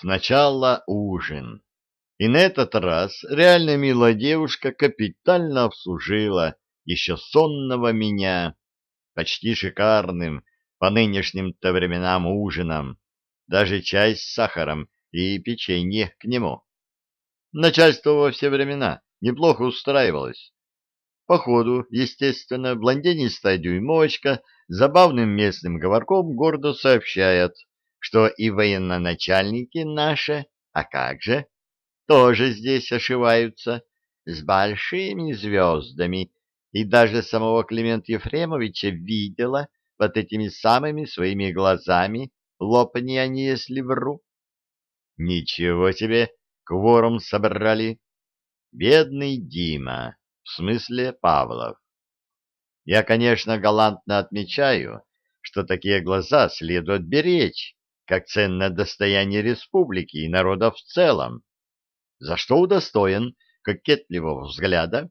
Сначала ужин. И на этот раз реально милая девушка капитально обслужила еще сонного меня почти шикарным по нынешним-то временам ужином, даже чай с сахаром и печенье к нему. Начальство во все времена неплохо устраивалось. По ходу, естественно, блондинистая дюймовочка забавным местным говорком гордо сообщает, что и военноначальники наши, а как же, тоже здесь ошиваются с большими звездами, и даже самого Климента Ефремовича видела под этими самыми своими глазами, лопни они, если вру. Ничего себе, кворум собрали. Бедный Дима, в смысле Павлов. Я, конечно, галантно отмечаю, что такие глаза следует беречь, как ценное достояние республики и народа в целом, за что удостоен кокетливого взгляда,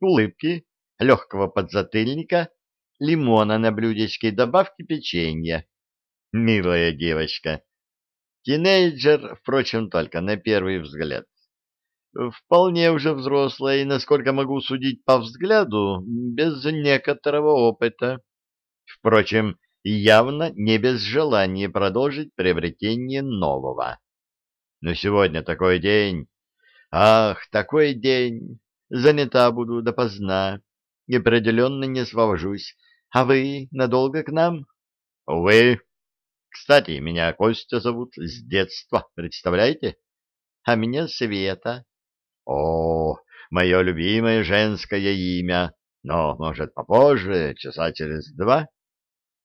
улыбки, легкого подзатыльника, лимона на блюдечке и добавки печенья. Милая девочка. Тинейджер, впрочем, только на первый взгляд. Вполне уже взрослая и, насколько могу судить по взгляду, без некоторого опыта. Впрочем, и явно не без желания продолжить приобретение нового. Но сегодня такой день. Ах, такой день. Занята буду допоздна. И определенно не освобожусь. А вы надолго к нам? Увы. Кстати, меня Костя зовут с детства, представляете? А меня Света. О, мое любимое женское имя. Но, может, попозже, часа через два?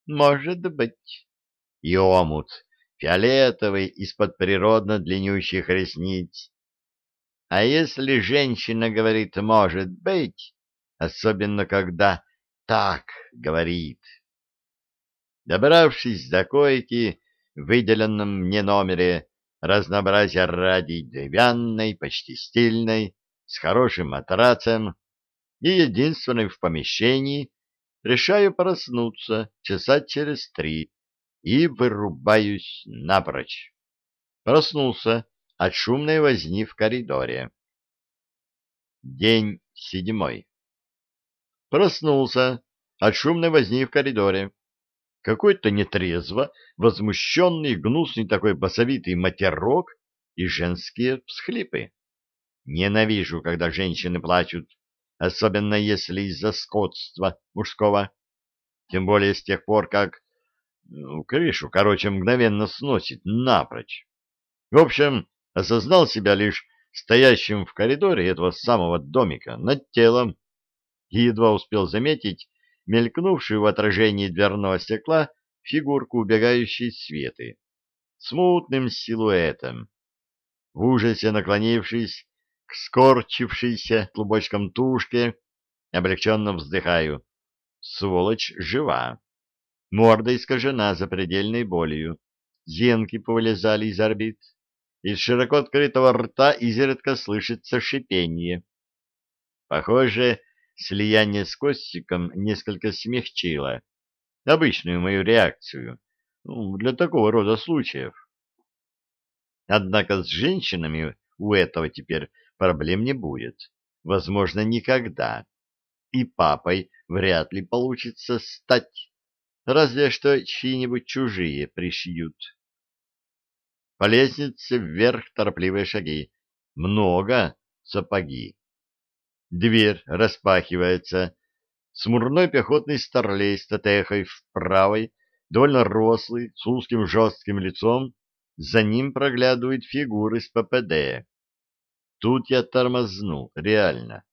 Может быть. И омут, фиолетовый, из-под природно длиннющих ресниц. А если женщина говорит «может быть», особенно когда «так» говорит. Добравшись до койки, в выделенном мне номере, разнообразия ради деревянной, почти стильной, с хорошим матрацем и единственной в помещении, решаю проснуться часа через три и вырубаюсь напрочь. Проснулся от шумной возни в коридоре. День седьмой. Проснулся от шумной возни в коридоре. Какой-то нетрезво, возмущенный, гнусный такой басовитый матерок и женские всхлипы. Ненавижу, когда женщины плачут особенно если из-за скотства мужского. Тем более с тех пор, как ну, крышу, короче, мгновенно сносит напрочь. В общем, осознал себя лишь стоящим в коридоре этого самого домика над телом и едва успел заметить мелькнувшую в отражении дверного стекла фигурку убегающей Светы, смутным силуэтом. В ужасе наклонившись, к скорчившейся клубочком тушке, облегченно вздыхаю. Сволочь жива. Морда искажена запредельной болью. Зенки повылезали из орбит. Из широко открытого рта изредка слышится шипение. Похоже, слияние с Костиком несколько смягчило обычную мою реакцию ну, для такого рода случаев. Однако с женщинами у этого теперь проблем не будет. Возможно, никогда. И папой вряд ли получится стать. Разве что чьи-нибудь чужие пришьют. По лестнице вверх торопливые шаги. Много сапоги. Дверь распахивается. Смурной пехотный старлей с татехой в правой, довольно рослый, с узким жестким лицом, за ним проглядывает фигуры с ППД. Тут я тормознул, реально.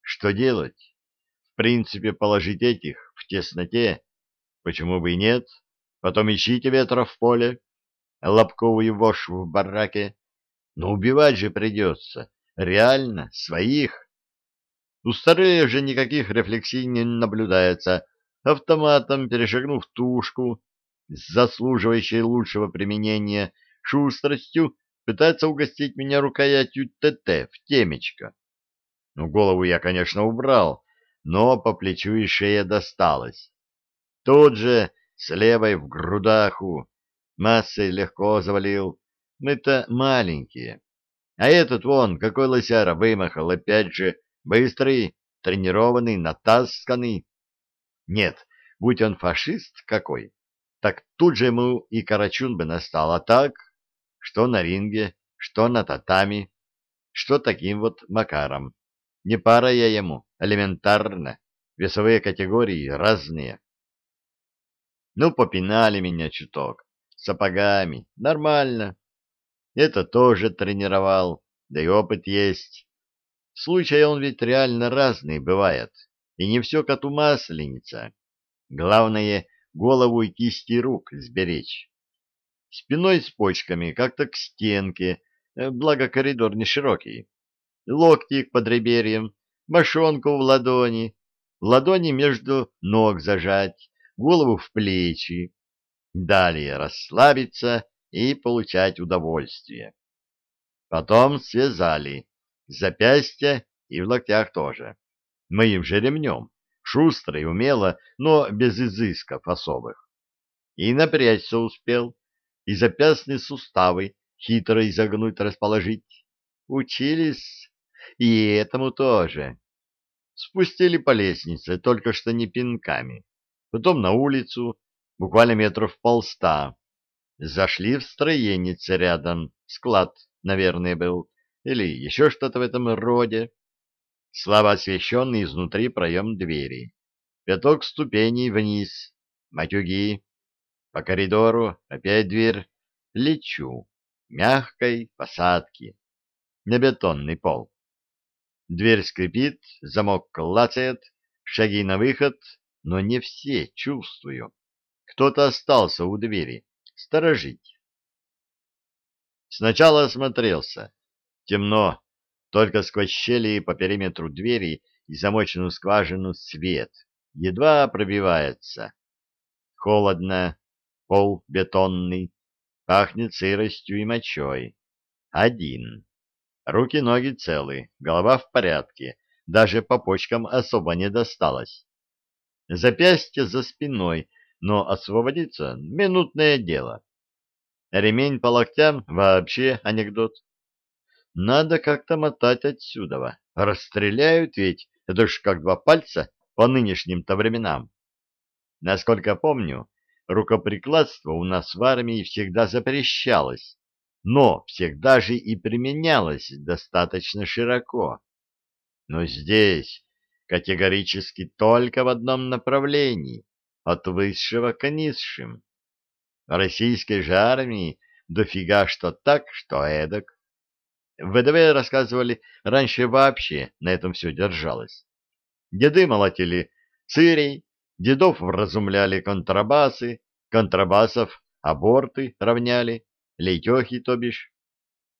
Что делать? В принципе, положить этих в тесноте. Почему бы и нет? Потом ищите ветра в поле, лобковую вошь в бараке. Но убивать же придется. Реально, своих. У старых же никаких рефлексий не наблюдается. Автоматом, перешагнув тушку, с заслуживающей лучшего применения шустростью, пытается угостить меня рукоятью ТТ в темечко. Ну, голову я, конечно, убрал, но по плечу и шее досталось. Тут же с левой в грудаху массой легко завалил, Мы-то маленькие. А этот вон, какой лосяра вымахал, опять же, быстрый, тренированный, натасканный. Нет, будь он фашист какой, так тут же ему и Карачун бы настал. А так, что на ринге, что на татами, что таким вот макаром. Не пара я ему, элементарно. Весовые категории разные. Ну, попинали меня чуток. Сапогами. Нормально. Это тоже тренировал, да и опыт есть. Случай он ведь реально разный бывает, и не все коту масленица. Главное, голову и кисти рук сберечь. Спиной с почками как-то к стенке, э, благо коридор не широкий. Локти к подреберьям, мошонку в ладони, ладони между ног зажать, голову в плечи. Далее расслабиться и получать удовольствие. Потом связали запястья и в локтях тоже. Моим же ремнем, шустро и умело, но без изысков особых. И напрячься успел, и запястные суставы хитро изогнуть расположить. Учились и этому тоже. Спустили по лестнице, только что не пинками. Потом на улицу, буквально метров полста. Зашли в строенице рядом, склад, наверное, был, или еще что-то в этом роде. Слабо освещенный изнутри проем двери. Пяток ступеней вниз, матюги. По коридору опять дверь. Лечу. Мягкой посадки. На бетонный пол. Дверь скрипит, замок клацает, шаги на выход, но не все чувствую. Кто-то остался у двери, сторожить. Сначала осмотрелся. Темно, только сквозь щели по периметру двери и замоченную скважину свет едва пробивается. Холодно, пол бетонный, пахнет сыростью и мочой. Один. Руки-ноги целы, голова в порядке, даже по почкам особо не досталось. Запястье за спиной, но освободиться — минутное дело. Ремень по локтям — вообще анекдот. Надо как-то мотать отсюда. Расстреляют ведь, это ж как два пальца по нынешним-то временам. Насколько помню, рукоприкладство у нас в армии всегда запрещалось, но всегда же и применялось достаточно широко. Но здесь категорически только в одном направлении, от высшего к низшим. Российской же армии дофига что так, что эдак. В ВДВ рассказывали, раньше вообще на этом все держалось. Деды молотили цирей, дедов вразумляли контрабасы, контрабасов аборты равняли, лейтехи, то бишь.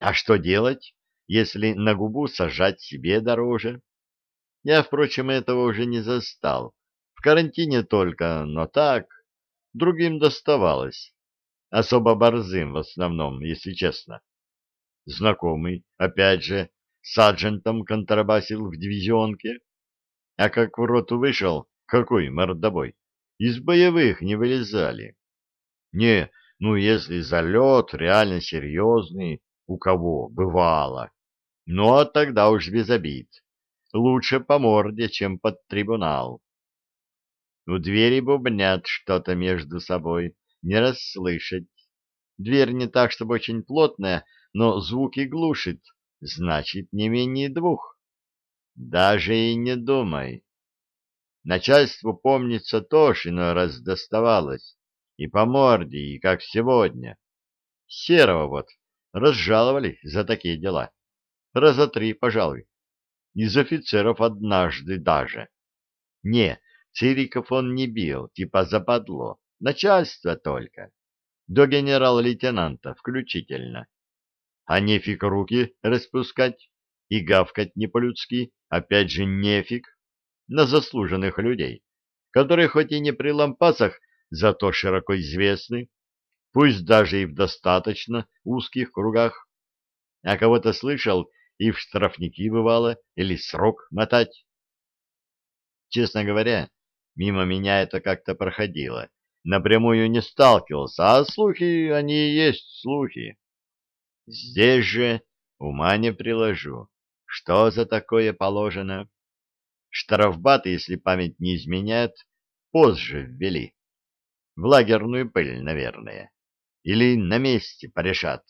А что делать, если на губу сажать себе дороже? Я, впрочем, этого уже не застал. В карантине только, но так, другим доставалось. Особо борзым в основном, если честно. Знакомый, опять же, саджентом контрабасил в дивизионке. А как в роту вышел, какой мордобой, из боевых не вылезали. Не, ну, если залет реально серьезный, у кого бывало. Ну, а тогда уж без обид. Лучше по морде, чем под трибунал. У двери бубнят что-то между собой, не расслышать. Дверь не так, чтобы очень плотная, но звуки глушит, значит, не менее двух. Даже и не думай. Начальству, помнится, раз доставалось и по морде, и как сегодня. Серого вот разжаловали за такие дела. Раза три, пожалуй. Из офицеров однажды даже. Не, Цириков он не бил, типа западло. Начальство только. До генерал-лейтенанта включительно. А нефиг руки распускать и гавкать не по-людски, опять же нефиг, на заслуженных людей, которые хоть и не при лампасах, зато широко известны, пусть даже и в достаточно узких кругах. А кого-то слышал и в штрафники бывало, или срок мотать. Честно говоря, мимо меня это как-то проходило. Напрямую не сталкивался, а слухи, они и есть слухи. Здесь же ума не приложу. Что за такое положено? Штрафбаты, если память не изменяет, позже ввели. В лагерную пыль, наверное. Или на месте порешат.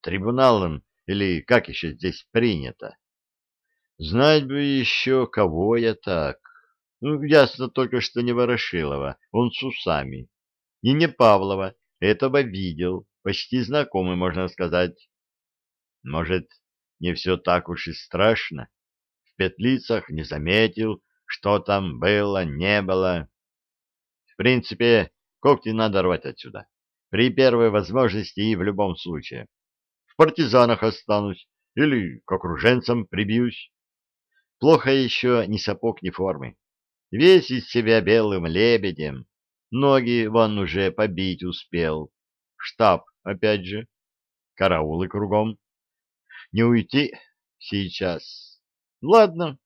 Трибуналом, или как еще здесь принято. Знать бы еще, кого я так. Ну, ясно только, что не Ворошилова, он с усами. И не Павлова, этого видел, почти знакомый, можно сказать. Может, не все так уж и страшно? Петлицах не заметил, что там было, не было. В принципе, когти надо рвать отсюда. При первой возможности и в любом случае. В партизанах останусь или к окруженцам прибьюсь. Плохо еще ни сапог, ни формы. Весь из себя белым лебедем. Ноги вон уже побить успел. Штаб, опять же. Караулы кругом. Не уйти сейчас. Ладно,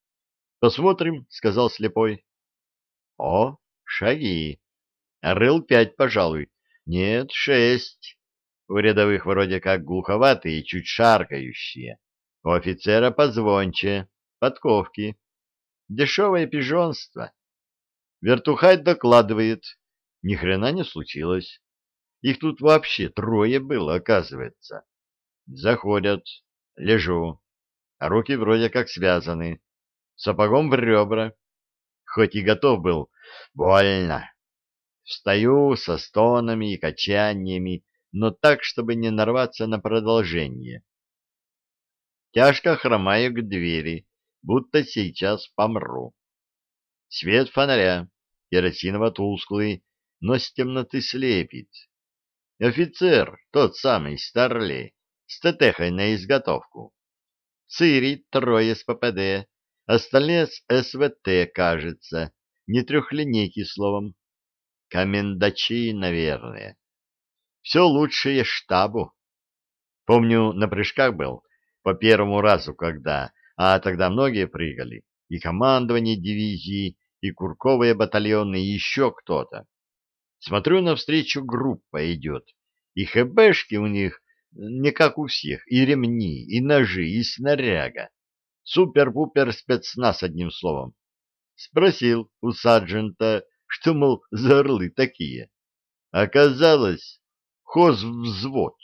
посмотрим, сказал слепой. О, шаги. Рыл пять, пожалуй. Нет, шесть. У рядовых вроде как глуховатые, чуть шаркающие. У офицера позвонче, подковки. Дешевое пижонство. Вертухай докладывает. Ни хрена не случилось. Их тут вообще трое было, оказывается. Заходят. Лежу. Руки вроде как связаны. Сапогом в ребра. Хоть и готов был. Больно. Встаю со стонами и качаниями, но так, чтобы не нарваться на продолжение. Тяжко хромаю к двери, будто сейчас помру. Свет фонаря, керосиново-тусклый, но с темноты слепит. Офицер, тот самый, старлей, с ТТХой на изготовку. Цири трое с ППД, остальные с СВТ, кажется, не трехлинейки словом. Комендачи, наверное. Все лучшее штабу. Помню, на прыжках был, по первому разу, когда, а тогда многие прыгали, и командование дивизии, и курковые батальоны, и еще кто-то. Смотрю, навстречу группа идет, и хэбэшки у них не как у всех, и ремни, и ножи, и снаряга. Супер-пупер спецназ, одним словом. Спросил у саджента, что, мол, за орлы такие. Оказалось, хозвзвод.